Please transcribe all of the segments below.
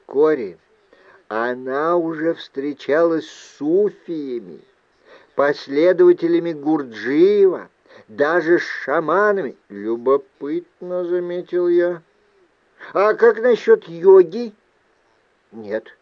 вскоре она уже встречалась с суфиями, последователями Гурджиева, даже с шаманами. Любопытно, заметил я. А как насчет йоги? Нет.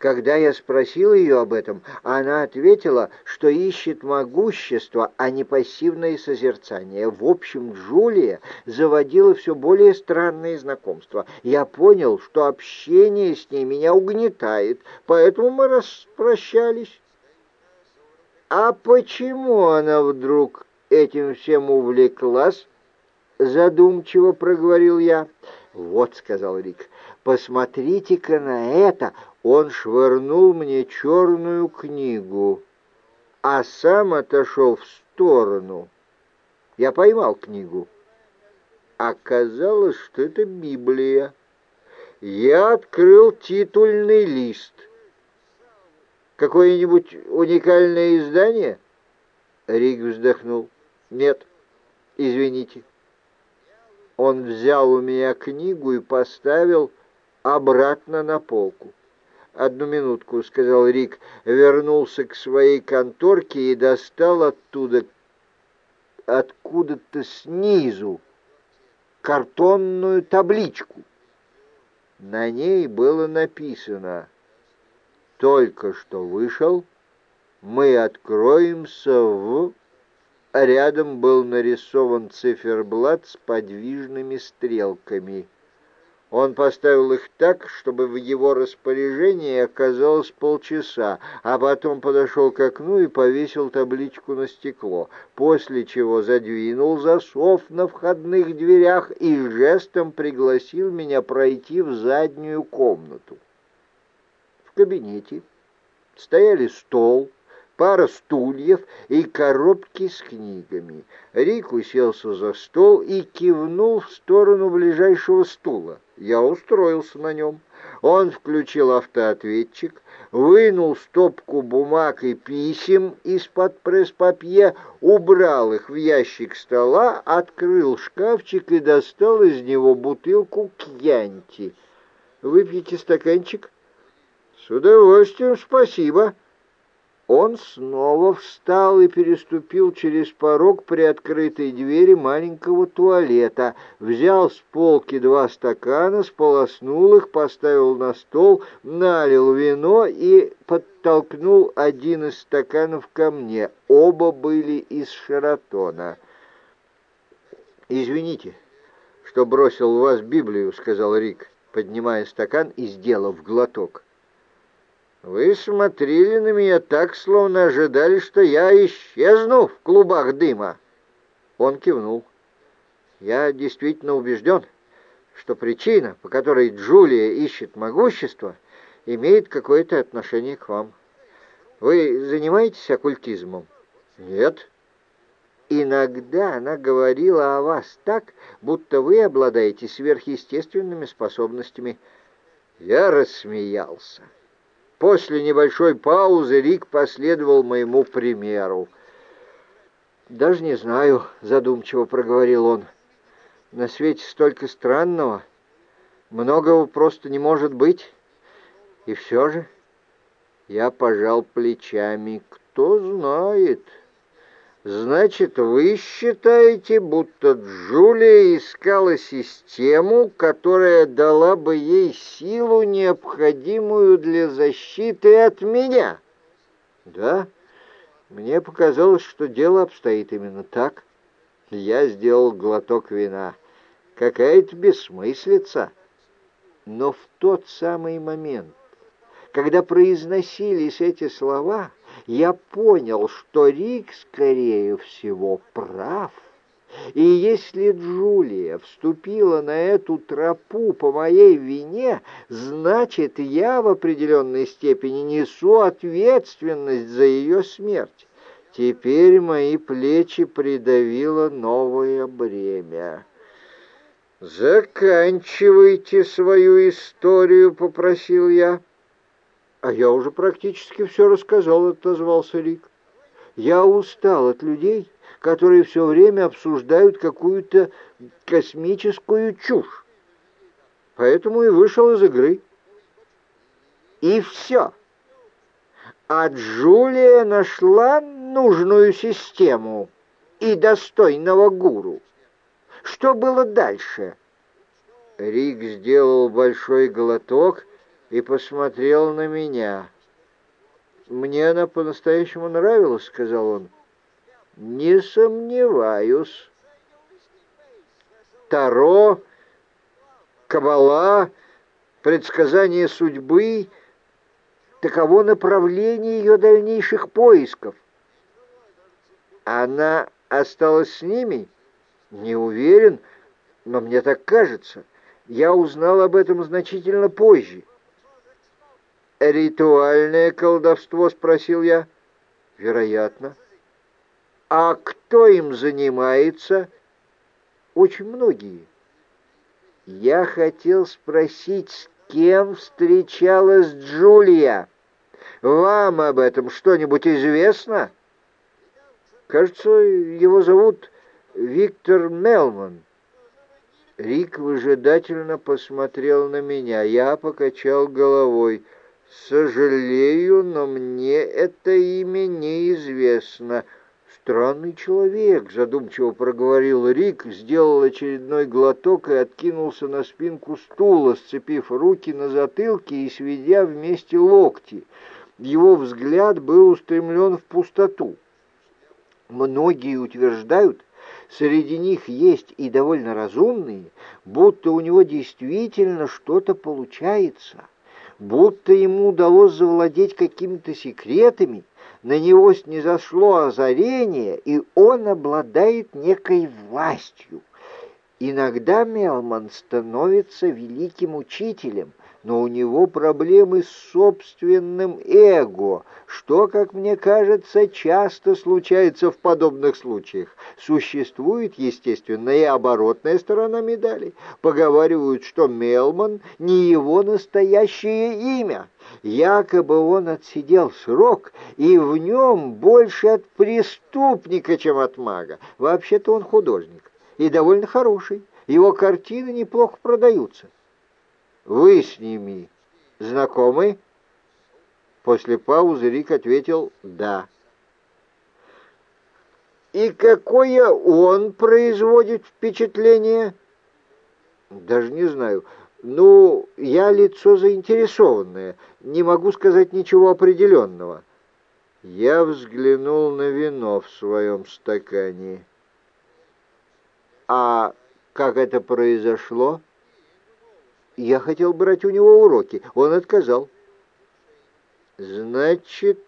Когда я спросил ее об этом, она ответила, что ищет могущество, а не пассивное созерцание. В общем, Джулия заводила все более странные знакомства. Я понял, что общение с ней меня угнетает, поэтому мы распрощались. А почему она вдруг этим всем увлеклась? Задумчиво проговорил я. «Вот», — сказал Рик, — «посмотрите-ка на это!» Он швырнул мне черную книгу, а сам отошел в сторону. Я поймал книгу. Оказалось, что это Библия. Я открыл титульный лист. Какое-нибудь уникальное издание? Рик вздохнул. Нет, извините. Он взял у меня книгу и поставил обратно на полку. «Одну минутку», — сказал Рик, вернулся к своей конторке и достал оттуда, откуда-то снизу, картонную табличку. На ней было написано «Только что вышел, мы откроемся в...» Рядом был нарисован циферблат с подвижными стрелками. Он поставил их так, чтобы в его распоряжении оказалось полчаса, а потом подошел к окну и повесил табличку на стекло, после чего задвинул засов на входных дверях и жестом пригласил меня пройти в заднюю комнату. В кабинете стояли стол, пара стульев и коробки с книгами. Рик уселся за стол и кивнул в сторону ближайшего стула. Я устроился на нем. Он включил автоответчик, вынул стопку бумаг и писем из-под пресс-папье, убрал их в ящик стола, открыл шкафчик и достал из него бутылку кьянти. «Выпьете стаканчик?» «С удовольствием, спасибо». Он снова встал и переступил через порог при открытой двери маленького туалета, взял с полки два стакана, сполоснул их, поставил на стол, налил вино и подтолкнул один из стаканов ко мне. Оба были из Шератона. «Извините, что бросил в вас Библию», — сказал Рик, поднимая стакан и сделав глоток. Вы смотрели на меня так, словно ожидали, что я исчезну в клубах дыма. Он кивнул. Я действительно убежден, что причина, по которой Джулия ищет могущество, имеет какое-то отношение к вам. Вы занимаетесь оккультизмом? Нет. Иногда она говорила о вас так, будто вы обладаете сверхъестественными способностями. Я рассмеялся. После небольшой паузы Рик последовал моему примеру. «Даже не знаю», — задумчиво проговорил он. «На свете столько странного. Многого просто не может быть. И все же...» Я пожал плечами. «Кто знает...» Значит, вы считаете, будто Джулия искала систему, которая дала бы ей силу, необходимую для защиты от меня? Да, мне показалось, что дело обстоит именно так. Я сделал глоток вина. Какая-то бессмыслица. Но в тот самый момент, когда произносились эти слова я понял, что Рик, скорее всего, прав. И если Джулия вступила на эту тропу по моей вине, значит, я в определенной степени несу ответственность за ее смерть. Теперь мои плечи придавило новое бремя. «Заканчивайте свою историю», — попросил я. «А я уже практически все рассказал», — отозвался Рик. «Я устал от людей, которые все время обсуждают какую-то космическую чушь. Поэтому и вышел из игры. И все. А Джулия нашла нужную систему и достойного гуру. Что было дальше? Рик сделал большой глоток и посмотрел на меня. «Мне она по-настоящему нравилась», — сказал он. «Не сомневаюсь. Таро, Кабала, предсказание судьбы — таково направление ее дальнейших поисков. Она осталась с ними? Не уверен, но мне так кажется. Я узнал об этом значительно позже. «Ритуальное колдовство?» — спросил я. «Вероятно». «А кто им занимается?» «Очень многие». «Я хотел спросить, с кем встречалась Джулия? Вам об этом что-нибудь известно?» «Кажется, его зовут Виктор Мелман». Рик выжидательно посмотрел на меня. Я покачал головой. «Сожалею, но мне это имя неизвестно». «Странный человек», — задумчиво проговорил Рик, сделал очередной глоток и откинулся на спинку стула, сцепив руки на затылке и сведя вместе локти. Его взгляд был устремлен в пустоту. Многие утверждают, среди них есть и довольно разумные, будто у него действительно что-то получается, будто ему удалось завладеть какими-то секретами, на него снизошло озарение, и он обладает некой властью. Иногда Мелман становится великим учителем, но у него проблемы с собственным эго, что, как мне кажется, часто случается в подобных случаях. Существует, естественно, и оборотная сторона медали. Поговаривают, что Мелман не его настоящее имя. Якобы он отсидел срок, и в нем больше от преступника, чем от мага. Вообще-то он художник, и довольно хороший. Его картины неплохо продаются. Вы с ними знакомы?» После паузы Рик ответил «да». «И какое он производит впечатление?» «Даже не знаю. Ну, я лицо заинтересованное. Не могу сказать ничего определенного». Я взглянул на вино в своем стакане. «А как это произошло?» Я хотел брать у него уроки. Он отказал. Значит,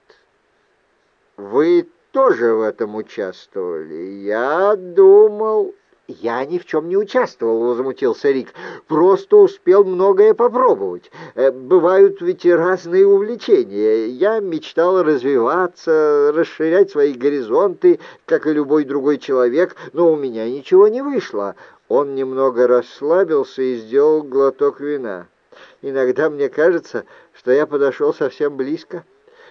вы тоже в этом участвовали? Я думал... «Я ни в чем не участвовал», — возмутился Рик. «Просто успел многое попробовать. Э, бывают ведь разные увлечения. Я мечтал развиваться, расширять свои горизонты, как и любой другой человек, но у меня ничего не вышло. Он немного расслабился и сделал глоток вина. Иногда мне кажется, что я подошел совсем близко,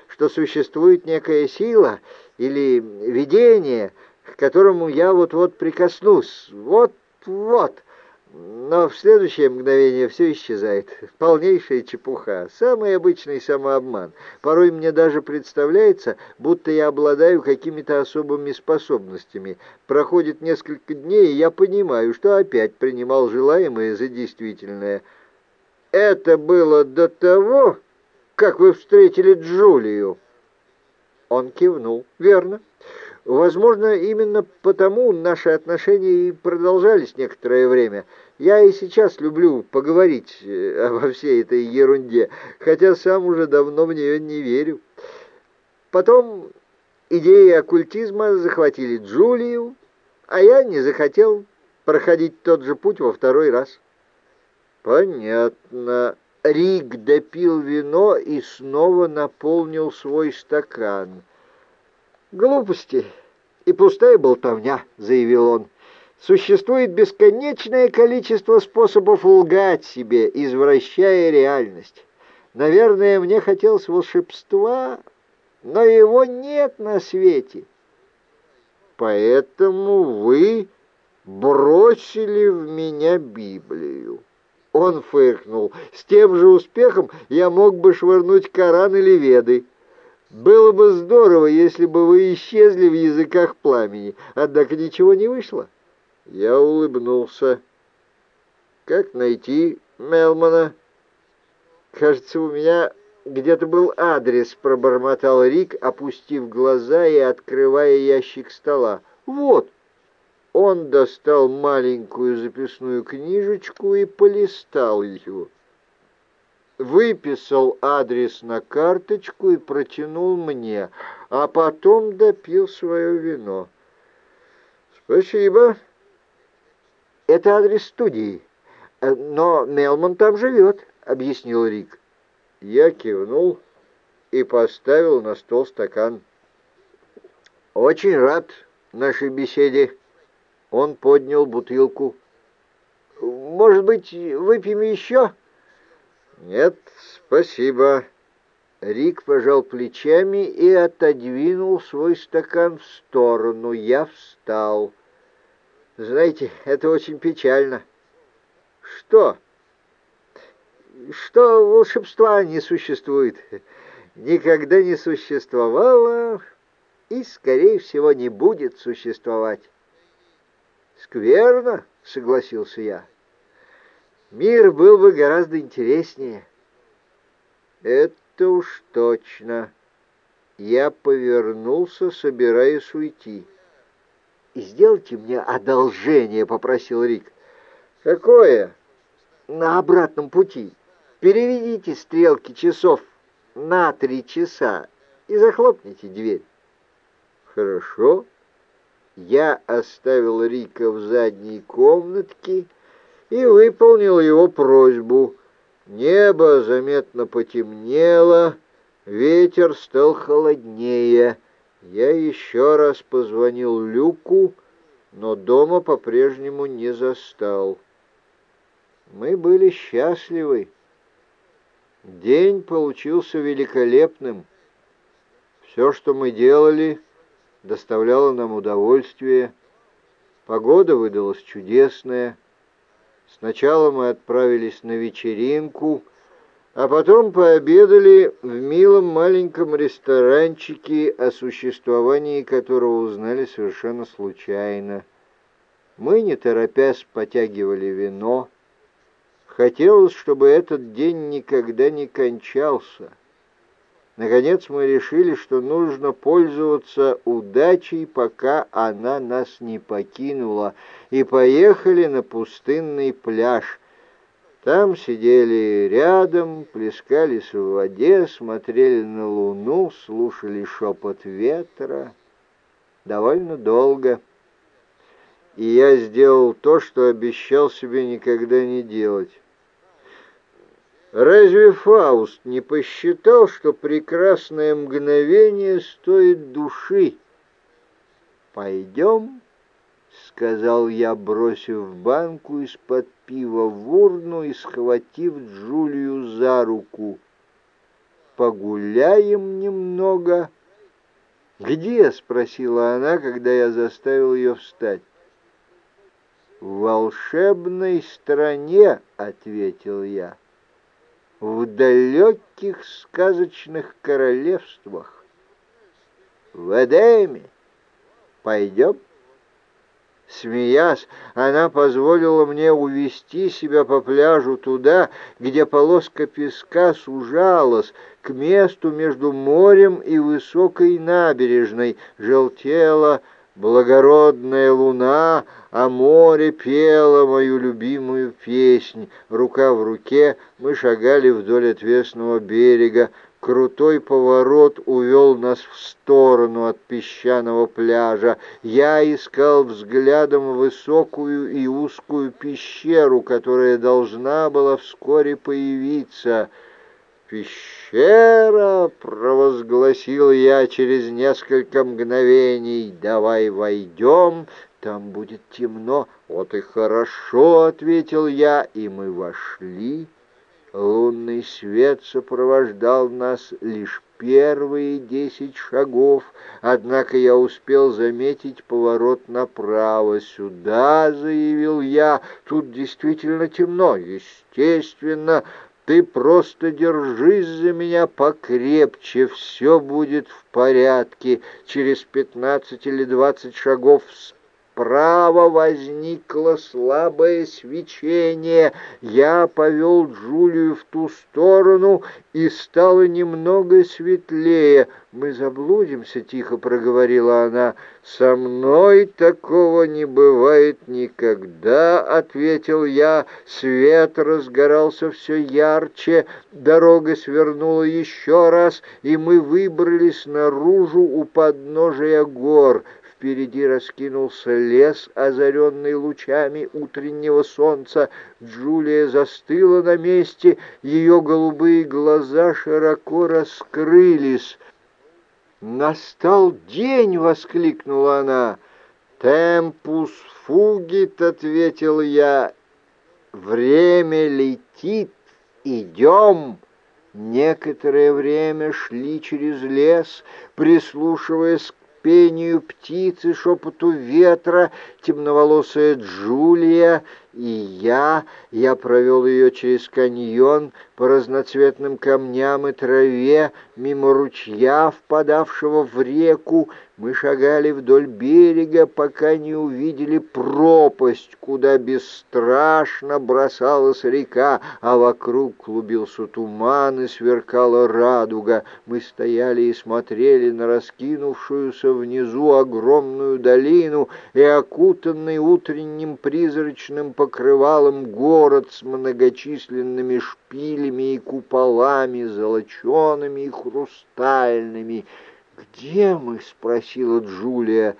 что существует некая сила или видение, к которому я вот-вот прикоснусь. Вот-вот но в следующее мгновение все исчезает. Полнейшая чепуха, самый обычный самообман. Порой мне даже представляется, будто я обладаю какими-то особыми способностями. Проходит несколько дней, и я понимаю, что опять принимал желаемое за действительное. Это было до того, как вы встретили Джулию. Он кивнул. Верно. Возможно, именно потому наши отношения и продолжались некоторое время. Я и сейчас люблю поговорить э, обо всей этой ерунде, хотя сам уже давно в нее не верю. Потом идеи оккультизма захватили Джулию, а я не захотел проходить тот же путь во второй раз. Понятно. Рик допил вино и снова наполнил свой стакан. «Глупости и пустая болтовня», — заявил он. «Существует бесконечное количество способов лгать себе, извращая реальность. Наверное, мне хотелось волшебства, но его нет на свете. Поэтому вы бросили в меня Библию». Он фыркнул. «С тем же успехом я мог бы швырнуть Коран или Веды. Было бы здорово, если бы вы исчезли в языках пламени, однако ничего не вышло». Я улыбнулся. «Как найти Мелмана?» «Кажется, у меня где-то был адрес», — пробормотал Рик, опустив глаза и открывая ящик стола. «Вот». Он достал маленькую записную книжечку и полистал ее. Выписал адрес на карточку и протянул мне, а потом допил свое вино. «Спасибо. Это адрес студии, но Мелман там живет», — объяснил Рик. Я кивнул и поставил на стол стакан. «Очень рад нашей беседе». Он поднял бутылку. «Может быть, выпьем еще?» «Нет, спасибо». Рик пожал плечами и отодвинул свой стакан в сторону. Я встал. «Знаете, это очень печально». «Что?» «Что волшебства не существует. Никогда не существовало и, скорее всего, не будет существовать». «Скверно», — согласился я. «Мир был бы гораздо интереснее». «Это уж точно». Я повернулся, собираясь уйти. «Сделайте мне одолжение», — попросил Рик. «Какое?» «На обратном пути. Переведите стрелки часов на три часа и захлопните дверь». «Хорошо» я оставил Рика в задней комнатке и выполнил его просьбу. Небо заметно потемнело, ветер стал холоднее. Я еще раз позвонил Люку, но дома по-прежнему не застал. Мы были счастливы. День получился великолепным. Все, что мы делали доставляло нам удовольствие. Погода выдалась чудесная. Сначала мы отправились на вечеринку, а потом пообедали в милом маленьком ресторанчике, о существовании которого узнали совершенно случайно. Мы, не торопясь, потягивали вино. Хотелось, чтобы этот день никогда не кончался. Наконец мы решили, что нужно пользоваться удачей, пока она нас не покинула, и поехали на пустынный пляж. Там сидели рядом, плескались в воде, смотрели на луну, слушали шепот ветра. Довольно долго. И я сделал то, что обещал себе никогда не делать. Разве Фауст не посчитал, что прекрасное мгновение стоит души? «Пойдем», — сказал я, бросив банку из-под пива в урну и схватив Джулию за руку. «Погуляем немного». «Где?» — спросила она, когда я заставил ее встать. «В волшебной стране», — ответил я в далеких сказочных королевствах. В Эдеме. Пойдем? Смеясь, она позволила мне увести себя по пляжу туда, где полоска песка сужалась, к месту между морем и высокой набережной, желтела благородная луна, а море пело мою любимую песнь. Рука в руке мы шагали вдоль отвесного берега. Крутой поворот увел нас в сторону от песчаного пляжа. Я искал взглядом высокую и узкую пещеру, которая должна была вскоре появиться — «Пещера!» — провозгласил я через несколько мгновений. «Давай войдем, там будет темно». «Вот и хорошо!» — ответил я, и мы вошли. Лунный свет сопровождал нас лишь первые десять шагов, однако я успел заметить поворот направо. «Сюда», — заявил я, — «тут действительно темно, естественно». Ты просто держись за меня покрепче, все будет в порядке. Через пятнадцать или двадцать шагов Справа возникло слабое свечение. Я повел Джулию в ту сторону, и стало немного светлее. «Мы заблудимся», — тихо проговорила она. «Со мной такого не бывает никогда», — ответил я. Свет разгорался все ярче, дорога свернула еще раз, и мы выбрались наружу у подножия гор — Впереди раскинулся лес, озаренный лучами утреннего солнца. Джулия застыла на месте, ее голубые глаза широко раскрылись. «Настал день!» — воскликнула она. «Темпус фугит!» — ответил я. «Время летит! Идем!» Некоторое время шли через лес, прислушиваясь пению птицы, шепоту ветра, темноволосая Джулия и я. Я провел ее через каньон по разноцветным камням и траве, мимо ручья, впадавшего в реку, мы шагали вдоль берега, пока не увидели пропасть, куда бесстрашно бросалась река, а вокруг клубился туман и сверкала радуга. Мы стояли и смотрели на раскинувшуюся внизу огромную долину и окутанный утренним призрачным покрывалом город с многочисленными шпилями и куполами, золочеными и хрустальными — «Где мы?» — спросила Джулия.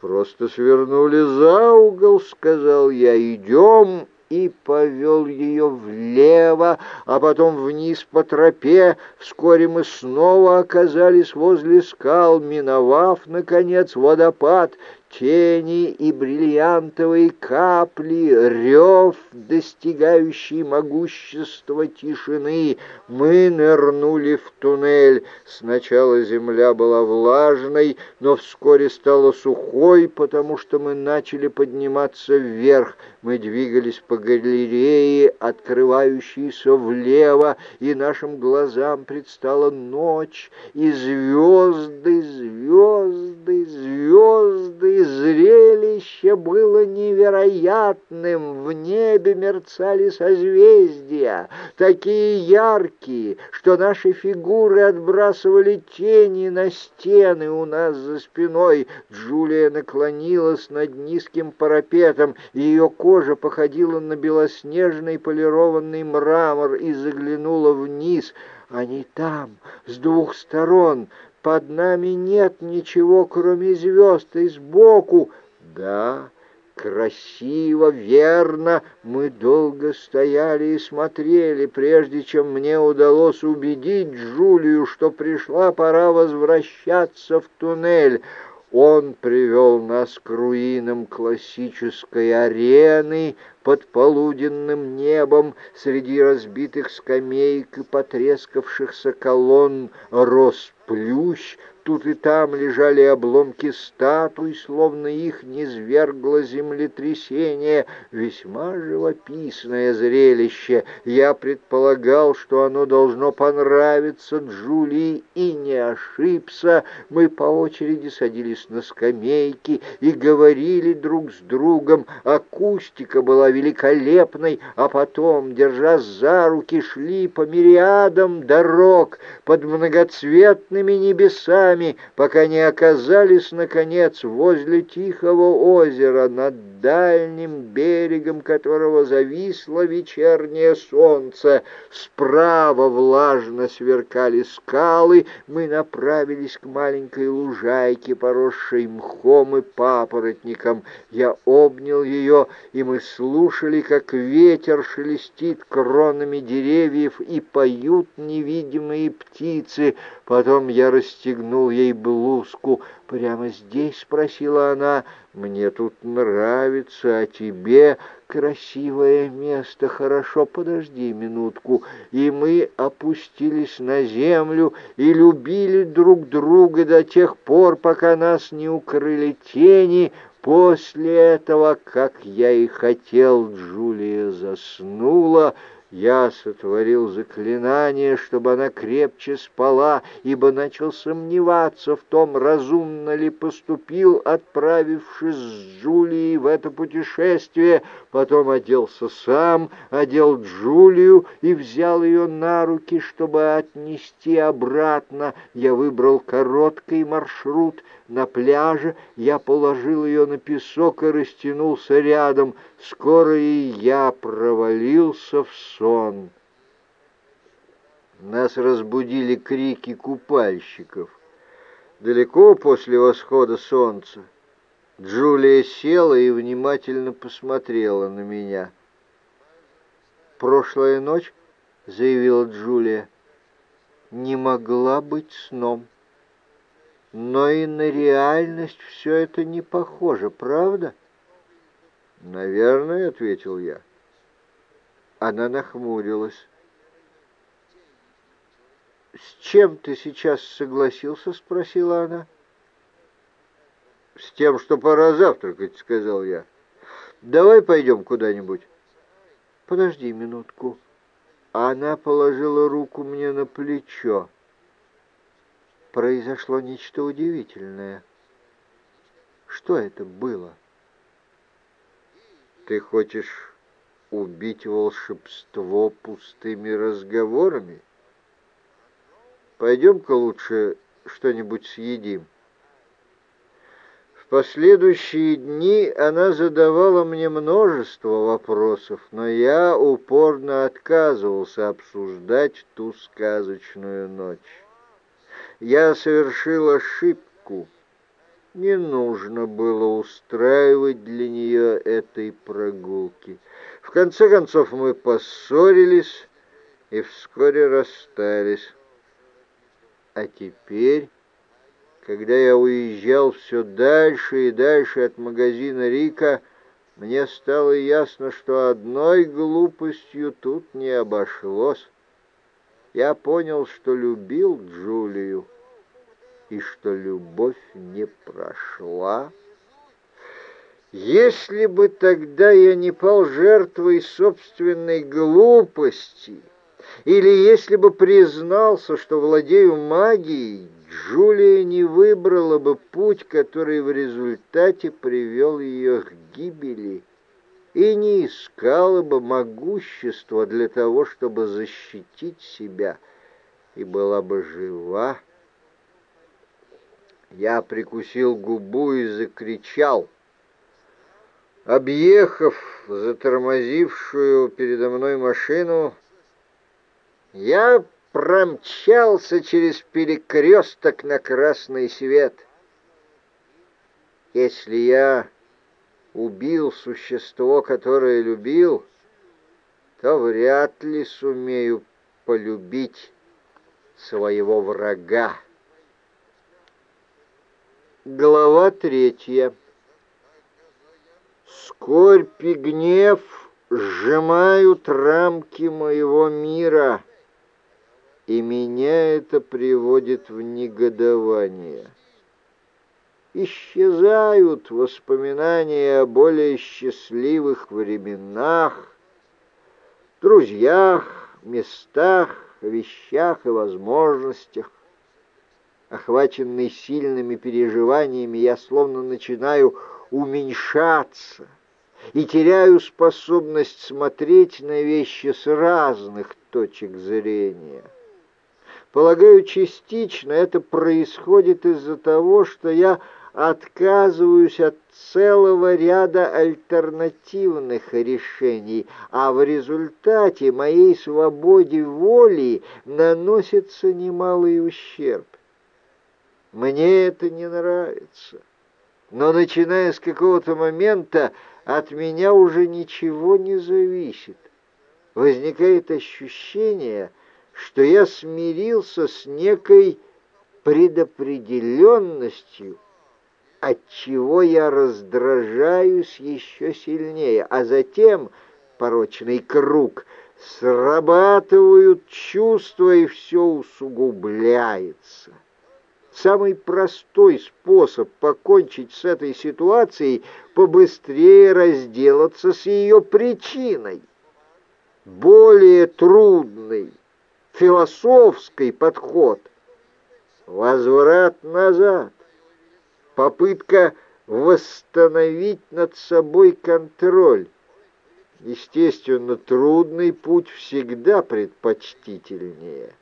«Просто свернули за угол», — сказал я. «Идем» и повел ее влево, а потом вниз по тропе. Вскоре мы снова оказались возле скал, миновав, наконец, водопад тени и бриллиантовые капли, рев, достигающий могущества тишины. Мы нырнули в туннель. Сначала земля была влажной, но вскоре стала сухой, потому что мы начали подниматься вверх. Мы двигались по галерее, открывающейся влево, и нашим глазам предстала ночь, и звезды, звезды, звезды, зрелище было невероятным. В небе мерцали созвездия, такие яркие, что наши фигуры отбрасывали тени на стены у нас за спиной. Джулия наклонилась над низким парапетом, ее кожа походила на белоснежный полированный мрамор и заглянула вниз. Они там, с двух сторон, под нами нет ничего, кроме звезд, и сбоку... Да, красиво, верно, мы долго стояли и смотрели, прежде чем мне удалось убедить Джулию, что пришла пора возвращаться в туннель. Он привел нас к руинам классической арены под полуденным небом, среди разбитых скамеек и потрескавшихся колонн рос плющ, Тут и там лежали обломки статуй, словно их низвергло землетрясение. Весьма живописное зрелище. Я предполагал, что оно должно понравиться Джулии, и не ошибся. Мы по очереди садились на скамейки и говорили друг с другом. Акустика была великолепной, а потом, держа за руки, шли по мириадам дорог под многоцветными небесами, нами, пока не оказались, наконец, возле тихого озера, над дальним берегом которого зависло вечернее солнце. Справа влажно сверкали скалы, мы направились к маленькой лужайке, поросшей мхом и папоротником. Я обнял ее, и мы слушали, как ветер шелестит кронами деревьев и поют невидимые птицы. Потом я расстегнул ей блузку. «Прямо здесь?» — спросила она. «Мне тут нравится, а тебе...» красивое место, хорошо, подожди минутку. И мы опустились на землю и любили друг друга до тех пор, пока нас не укрыли тени. После этого, как я и хотел, Джулия заснула, я сотворил заклинание, чтобы она крепче спала, ибо начал сомневаться в том, разумно ли поступил, отправившись с Джулией в это путешествие. Потом оделся сам, одел Джулию и взял ее на руки, чтобы отнести обратно. Я выбрал короткий маршрут. На пляже я положил ее на песок и растянулся рядом. Скоро и я провалился в сон. Нас разбудили крики купальщиков. Далеко после восхода солнца Джулия села и внимательно посмотрела на меня. «Прошлая ночь, — заявила Джулия, — не могла быть сном. Но и на реальность все это не похоже, правда?» «Наверное, — ответил я. Она нахмурилась. «С чем ты сейчас согласился?» — спросила она. «С тем, что пора завтракать», — сказал я. «Давай пойдем куда-нибудь». «Подожди минутку». Она положила руку мне на плечо. Произошло нечто удивительное. Что это было? Ты хочешь убить волшебство пустыми разговорами? Пойдем-ка лучше что-нибудь съедим. В последующие дни она задавала мне множество вопросов, но я упорно отказывался обсуждать ту сказочную ночь. Я совершил ошибку — не нужно было устраивать для нее этой прогулки. В конце концов мы поссорились и вскоре расстались. А теперь, когда я уезжал все дальше и дальше от магазина Рика, мне стало ясно, что одной глупостью тут не обошлось. Я понял, что любил Джулию и что любовь не прошла. Если бы тогда я не пал жертвой собственной глупости, или если бы признался, что владею магией, Джулия не выбрала бы путь, который в результате привел ее к гибели, и не искала бы могущества для того, чтобы защитить себя, и была бы жива я прикусил губу и закричал. Объехав затормозившую передо мной машину, я промчался через перекресток на красный свет. Если я убил существо, которое любил, то вряд ли сумею полюбить своего врага. Глава третья. Скорбь и гнев сжимают рамки моего мира, и меня это приводит в негодование. Исчезают воспоминания о более счастливых временах, друзьях, местах, вещах и возможностях. Охваченный сильными переживаниями, я словно начинаю уменьшаться и теряю способность смотреть на вещи с разных точек зрения. Полагаю, частично это происходит из-за того, что я отказываюсь от целого ряда альтернативных решений, а в результате моей свободе воли наносится немалый ущерб. Мне это не нравится. Но начиная с какого-то момента от меня уже ничего не зависит. Возникает ощущение, что я смирился с некой предопределенностью, от чего я раздражаюсь еще сильнее, а затем порочный круг срабатывают чувства, и все усугубляется. Самый простой способ покончить с этой ситуацией — побыстрее разделаться с ее причиной. Более трудный, философский подход — возврат назад, попытка восстановить над собой контроль. Естественно, трудный путь всегда предпочтительнее.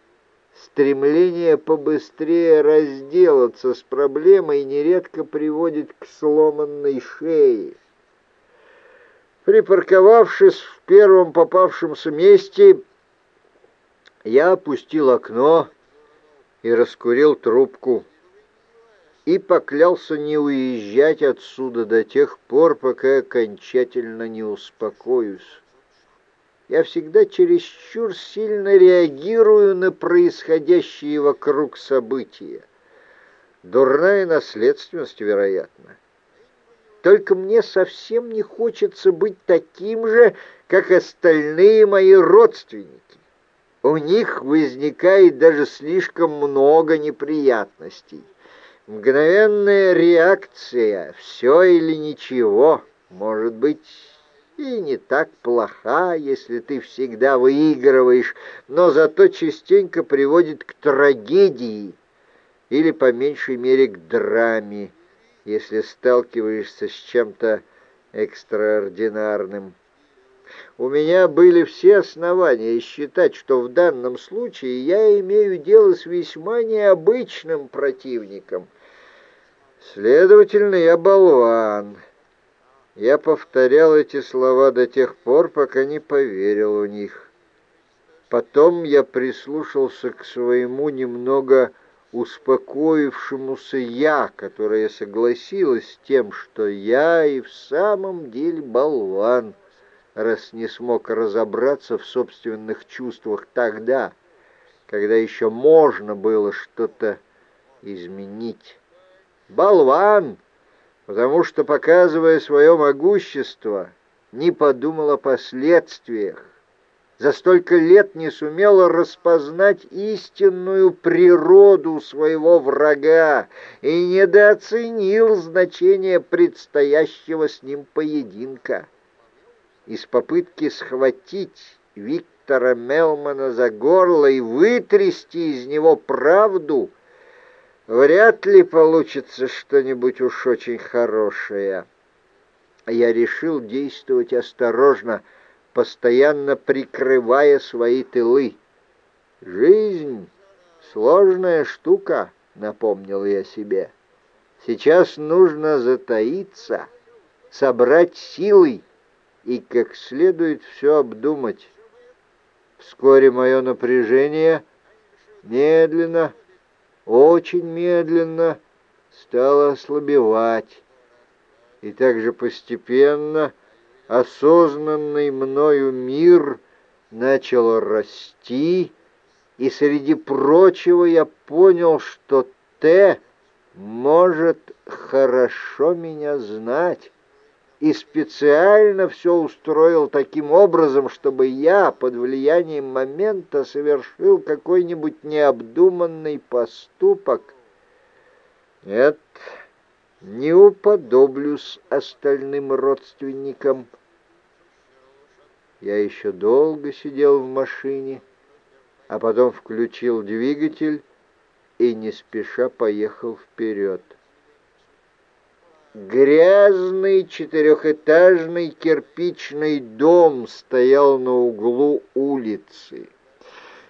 Стремление побыстрее разделаться с проблемой нередко приводит к сломанной шее. Припарковавшись в первом попавшемся месте, я опустил окно и раскурил трубку и поклялся не уезжать отсюда до тех пор, пока окончательно не успокоюсь я всегда чересчур сильно реагирую на происходящие вокруг события. Дурная наследственность, вероятно. Только мне совсем не хочется быть таким же, как остальные мои родственники. У них возникает даже слишком много неприятностей. Мгновенная реакция «все или ничего» может быть и не так плоха, если ты всегда выигрываешь, но зато частенько приводит к трагедии или, по меньшей мере, к драме, если сталкиваешься с чем-то экстраординарным. У меня были все основания считать, что в данном случае я имею дело с весьма необычным противником. Следовательно, я болван». Я повторял эти слова до тех пор, пока не поверил в них. Потом я прислушался к своему немного успокоившемуся «я», которое согласилось с тем, что я и в самом деле болван, раз не смог разобраться в собственных чувствах тогда, когда еще можно было что-то изменить. «Болван!» потому что, показывая свое могущество, не подумал о последствиях, за столько лет не сумел распознать истинную природу своего врага и недооценил значение предстоящего с ним поединка. Из попытки схватить Виктора Мелмана за горло и вытрясти из него правду — Вряд ли получится что-нибудь уж очень хорошее. Я решил действовать осторожно, постоянно прикрывая свои тылы. Жизнь — сложная штука, напомнил я себе. Сейчас нужно затаиться, собрать силы и как следует все обдумать. Вскоре мое напряжение медленно очень медленно стало ослабевать, и также постепенно осознанный мною мир начал расти, и среди прочего я понял, что Т может хорошо меня знать и специально все устроил таким образом, чтобы я под влиянием момента совершил какой-нибудь необдуманный поступок. Нет, не уподоблюсь остальным родственникам. Я еще долго сидел в машине, а потом включил двигатель и не спеша поехал вперед. Грязный четырехэтажный кирпичный дом стоял на углу улицы.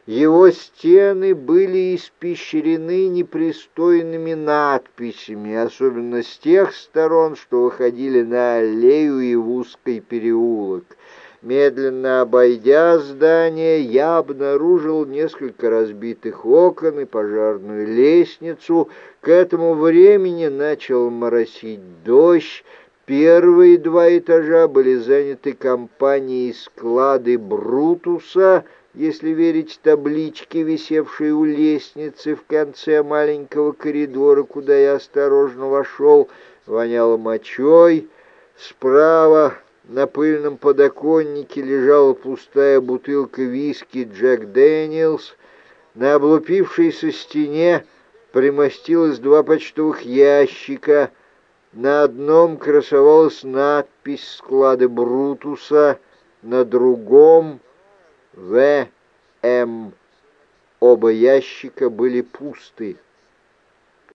Его стены были испещрены непристойными надписями, особенно с тех сторон, что выходили на аллею и в узкий переулок. Медленно обойдя здание, я обнаружил несколько разбитых окон и пожарную лестницу. К этому времени начал моросить дождь, Первые два этажа были заняты компанией склады Брутуса, если верить табличке, висевшей у лестницы в конце маленького коридора, куда я осторожно вошел, воняло мочой. Справа на пыльном подоконнике лежала пустая бутылка виски «Jack Daniel's». На облупившейся стене примостилось два почтовых ящика — на одном красовалась надпись склады Брутуса, на другом — В.М. Оба ящика были пусты.